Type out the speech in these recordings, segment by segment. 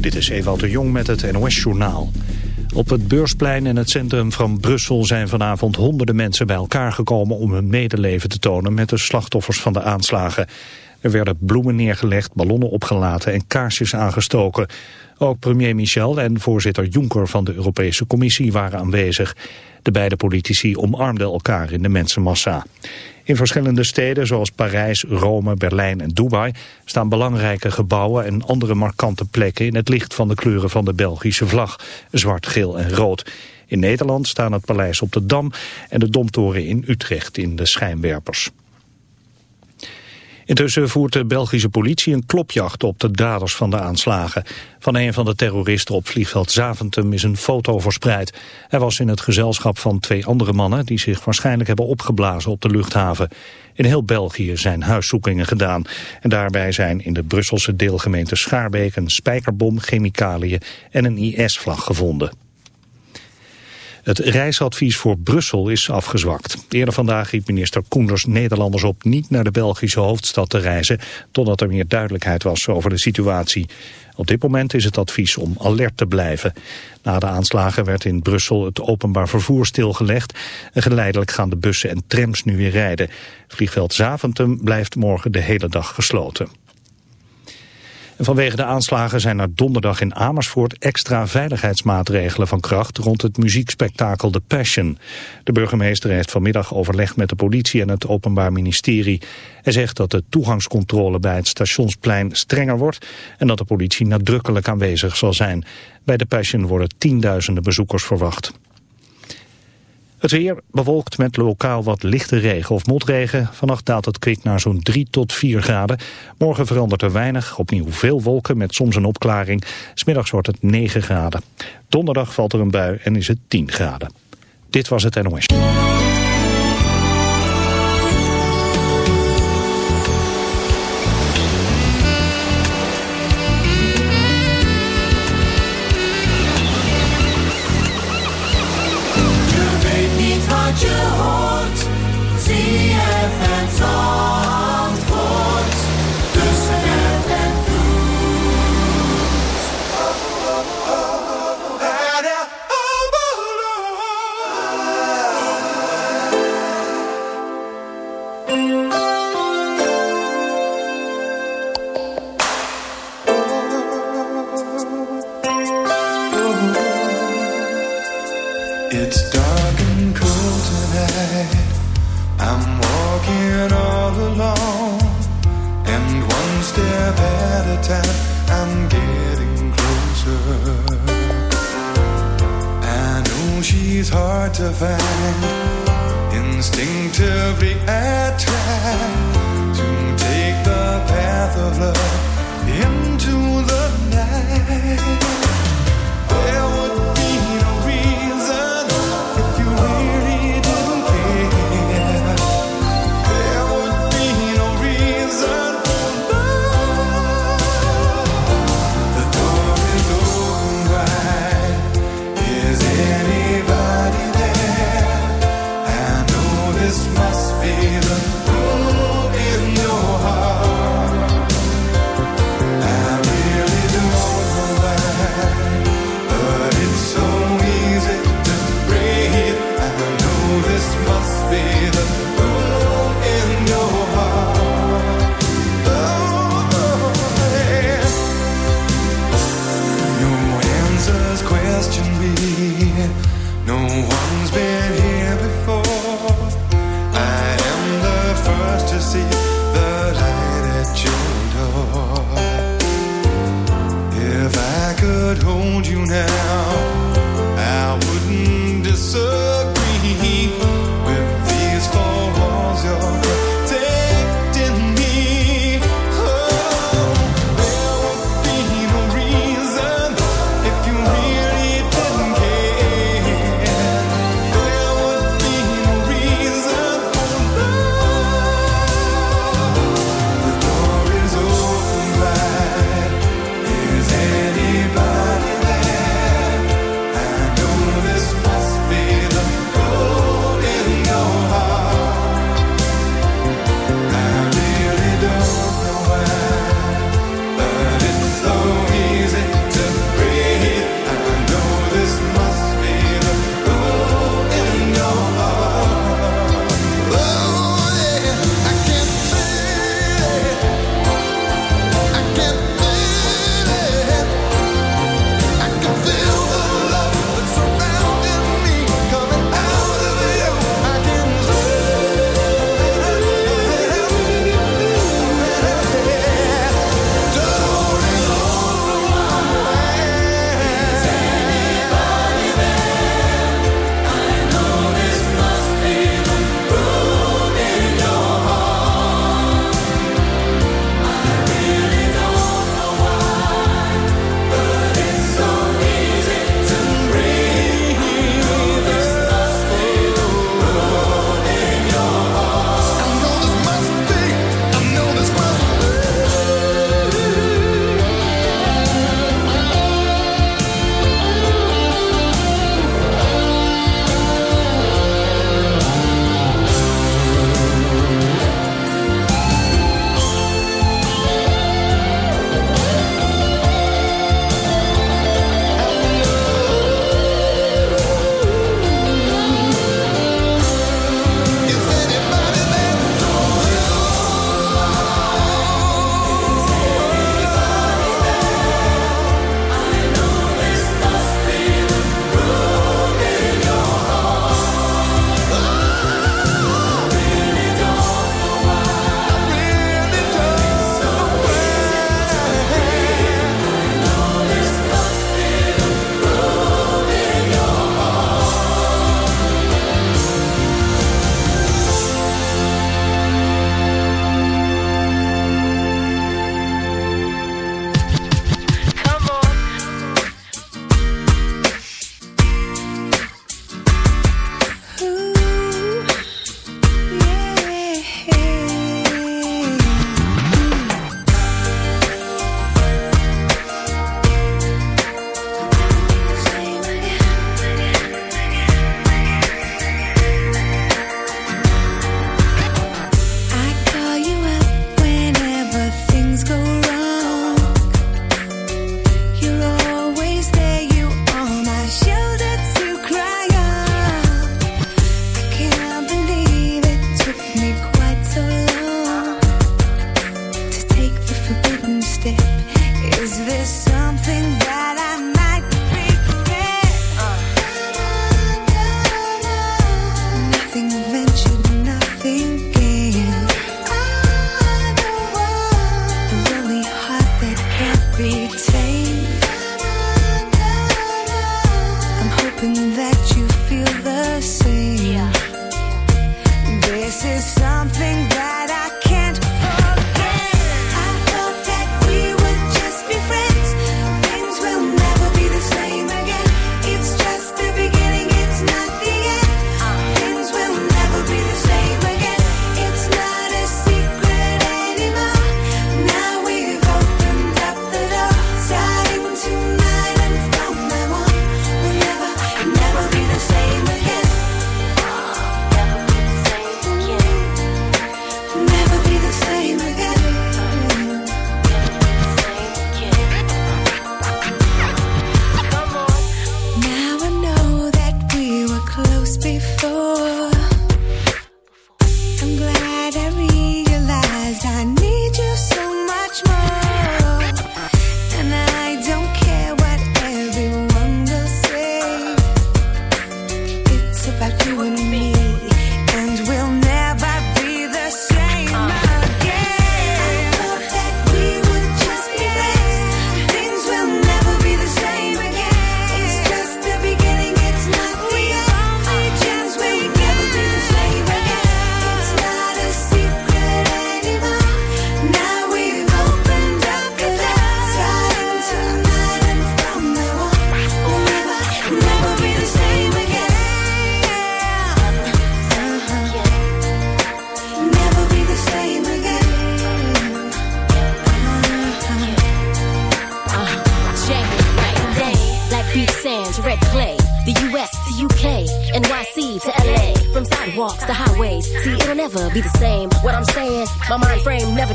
Dit is Ewout de Jong met het NOS-journaal. Op het beursplein in het centrum van Brussel zijn vanavond honderden mensen bij elkaar gekomen om hun medeleven te tonen met de slachtoffers van de aanslagen. Er werden bloemen neergelegd, ballonnen opgelaten en kaarsjes aangestoken. Ook premier Michel en voorzitter Juncker van de Europese Commissie waren aanwezig. De beide politici omarmden elkaar in de mensenmassa. In verschillende steden zoals Parijs, Rome, Berlijn en Dubai staan belangrijke gebouwen en andere markante plekken in het licht van de kleuren van de Belgische vlag, zwart, geel en rood. In Nederland staan het paleis op de Dam en de Domtoren in Utrecht in de schijnwerpers. Intussen voert de Belgische politie een klopjacht op de daders van de aanslagen. Van een van de terroristen op vliegveld Zaventem is een foto verspreid. Hij was in het gezelschap van twee andere mannen die zich waarschijnlijk hebben opgeblazen op de luchthaven. In heel België zijn huiszoekingen gedaan. En daarbij zijn in de Brusselse deelgemeente Schaarbeek een spijkerbom, chemicaliën en een IS-vlag gevonden. Het reisadvies voor Brussel is afgezwakt. Eerder vandaag riep minister Koenders Nederlanders op niet naar de Belgische hoofdstad te reizen, totdat er meer duidelijkheid was over de situatie. Op dit moment is het advies om alert te blijven. Na de aanslagen werd in Brussel het openbaar vervoer stilgelegd geleidelijk gaan de bussen en trams nu weer rijden. Vliegveld Zaventem blijft morgen de hele dag gesloten vanwege de aanslagen zijn er donderdag in Amersfoort extra veiligheidsmaatregelen van kracht rond het muziekspektakel The Passion. De burgemeester heeft vanmiddag overlegd met de politie en het Openbaar Ministerie. Hij zegt dat de toegangscontrole bij het stationsplein strenger wordt en dat de politie nadrukkelijk aanwezig zal zijn. Bij The Passion worden tienduizenden bezoekers verwacht. Het weer bewolkt met lokaal wat lichte regen of motregen. Vannacht daalt het kwik naar zo'n 3 tot 4 graden. Morgen verandert er weinig, opnieuw veel wolken met soms een opklaring. Smiddags wordt het 9 graden. Donderdag valt er een bui en is het 10 graden. Dit was het NOS.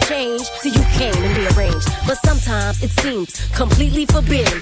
change, so you can and rearrange. But sometimes it seems completely forbidden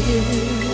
here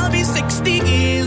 be 60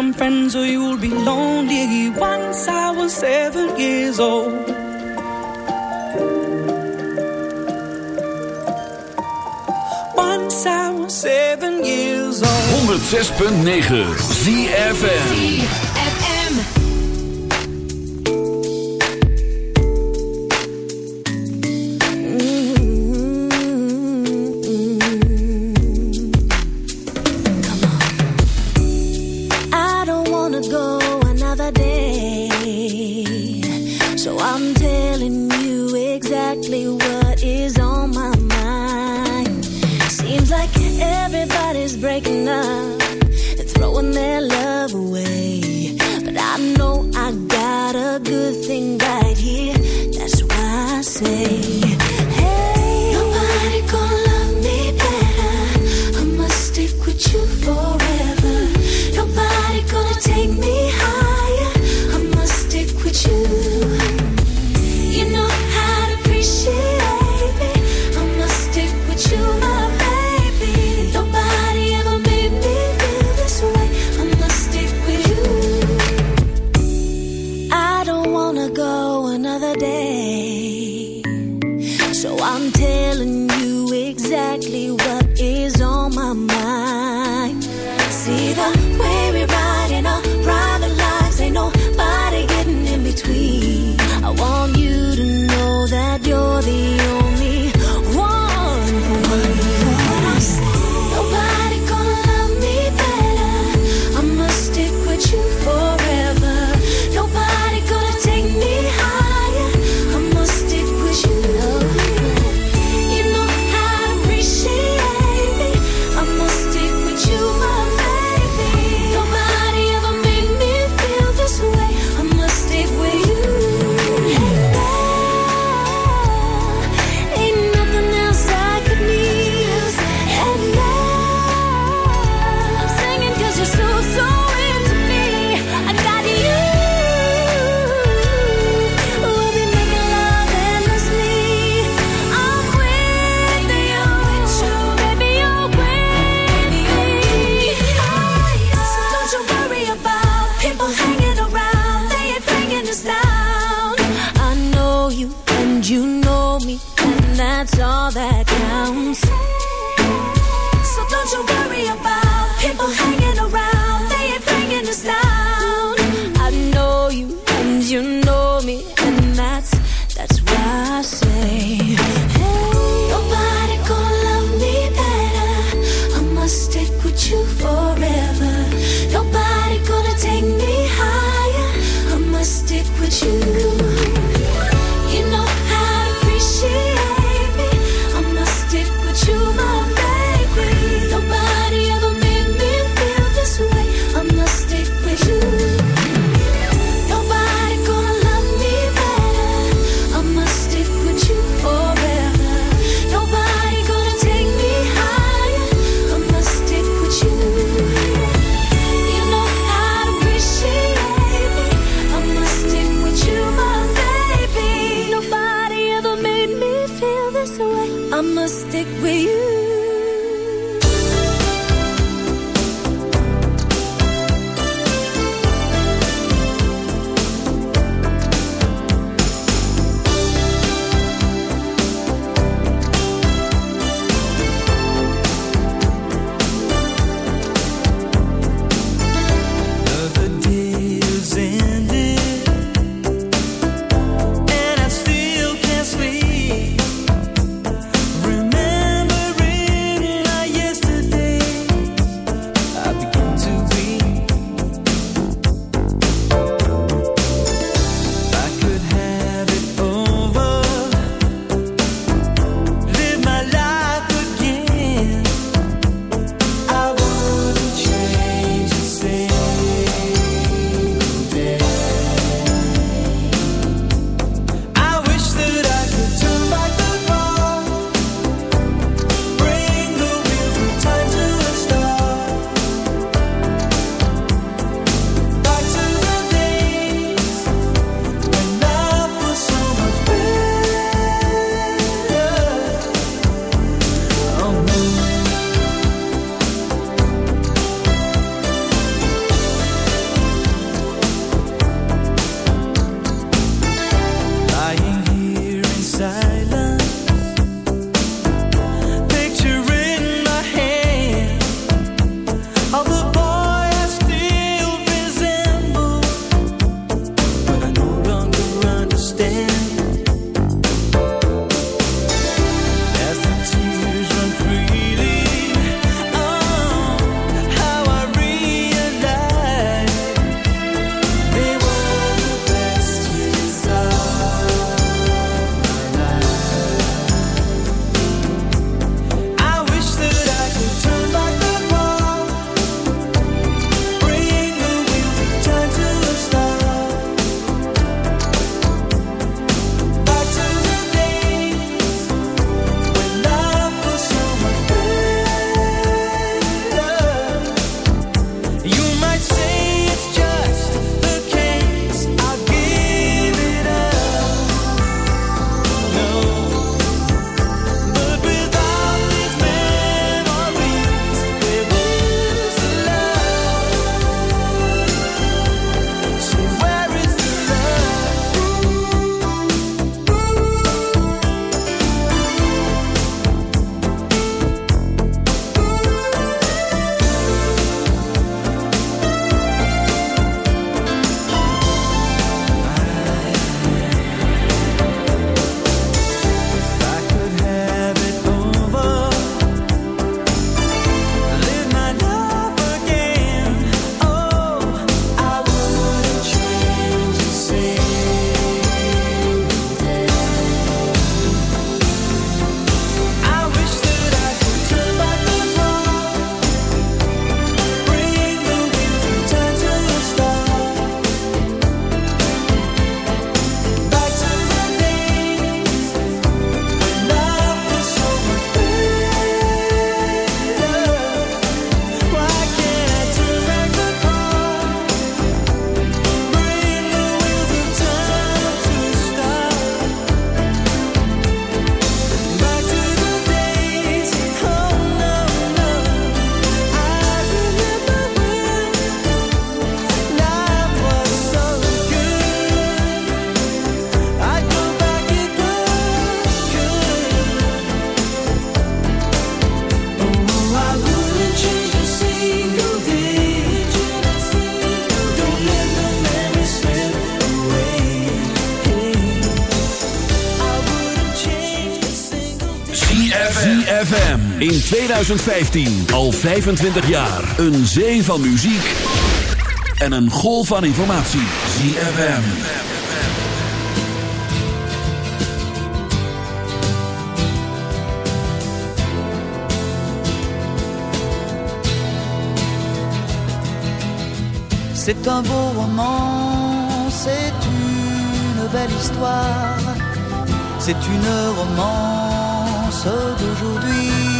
some friends or you'll be lonely. Once I was seven years old. Seven years old. 106.9 ZFN 2015. Al 25 jaar. Een zee van muziek. En een golf van informatie. ZFM. C'est un beau roman, c'est une belle histoire, c'est une romance d'aujourd'hui.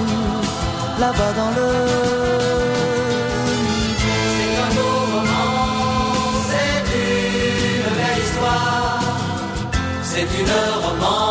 là-bas dans le. C'est un beau roman, c'est une belle histoire. C'est une romance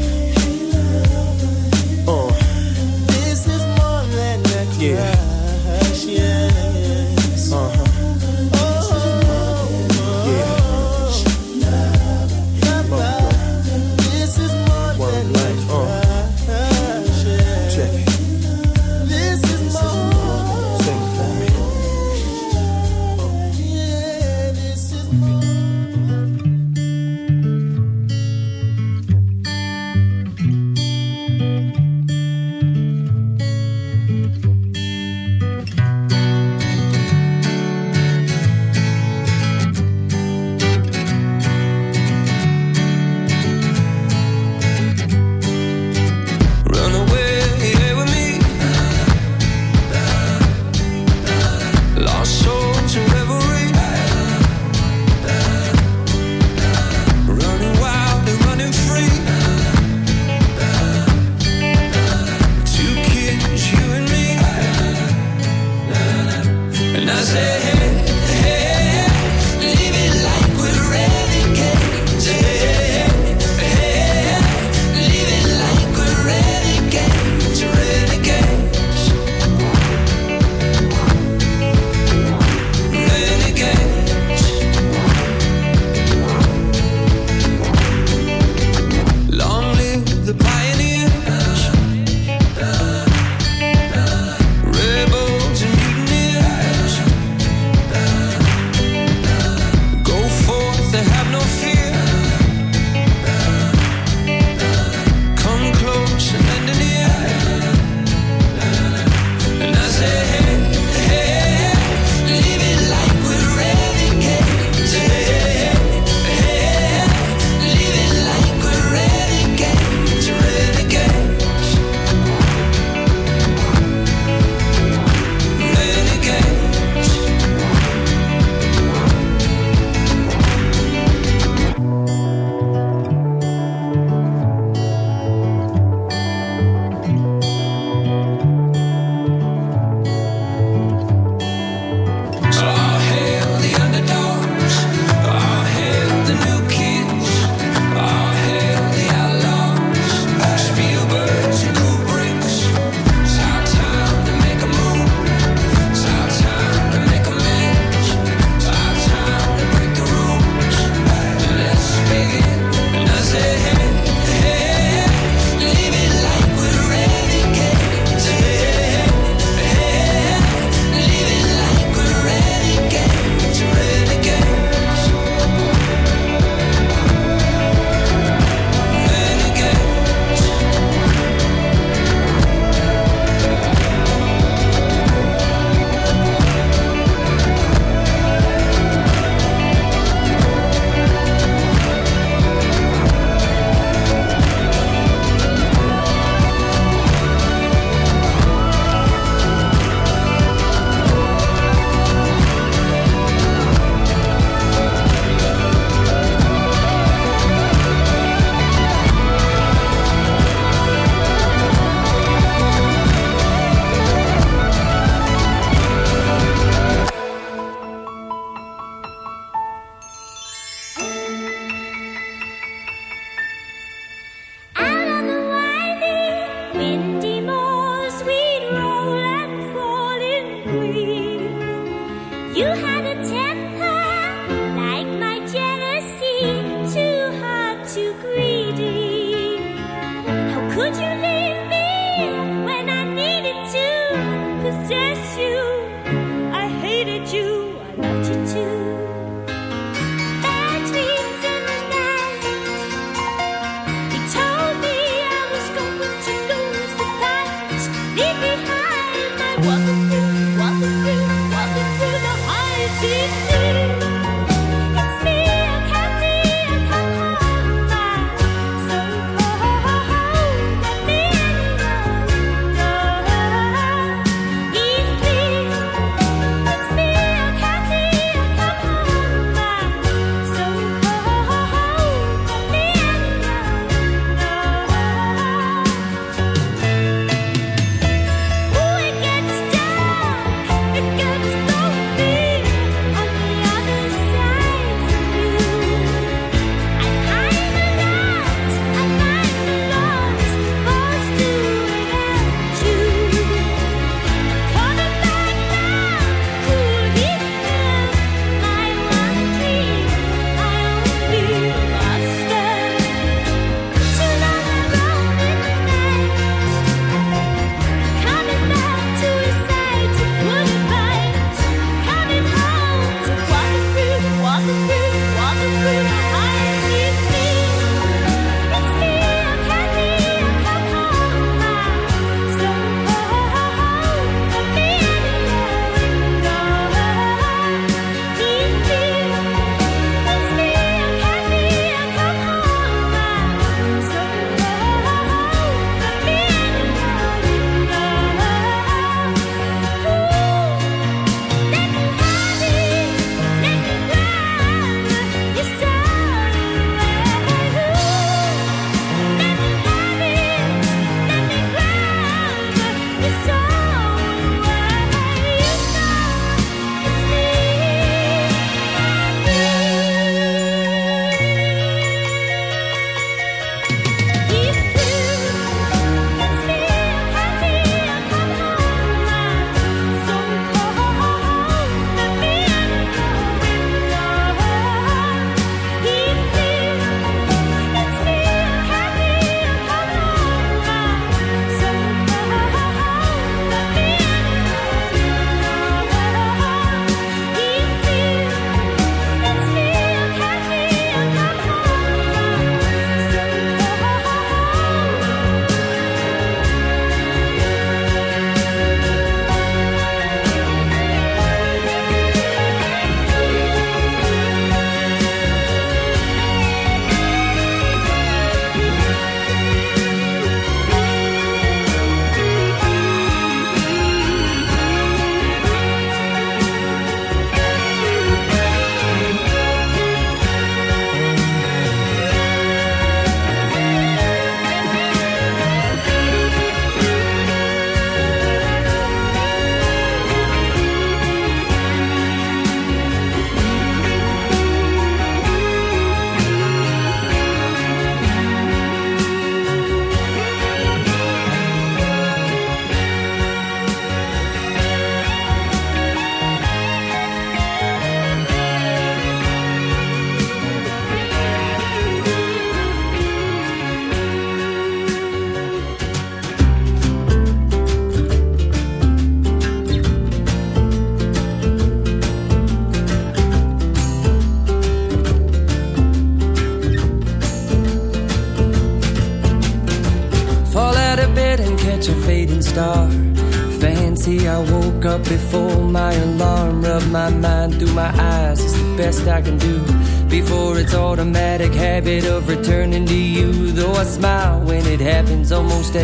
Yeah.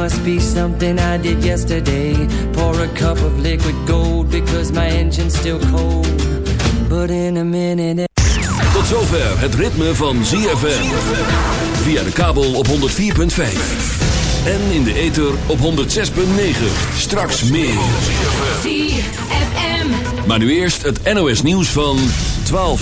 Must be something I did yesterday. Pour a cup of liquid gold because my engine's still cold. But in a minute. Tot zover het ritme van ZFM. Via de kabel op 104.5. En in de ether op 106.9. Straks meer. ZFM. Maar nu eerst het NOS nieuws van 12.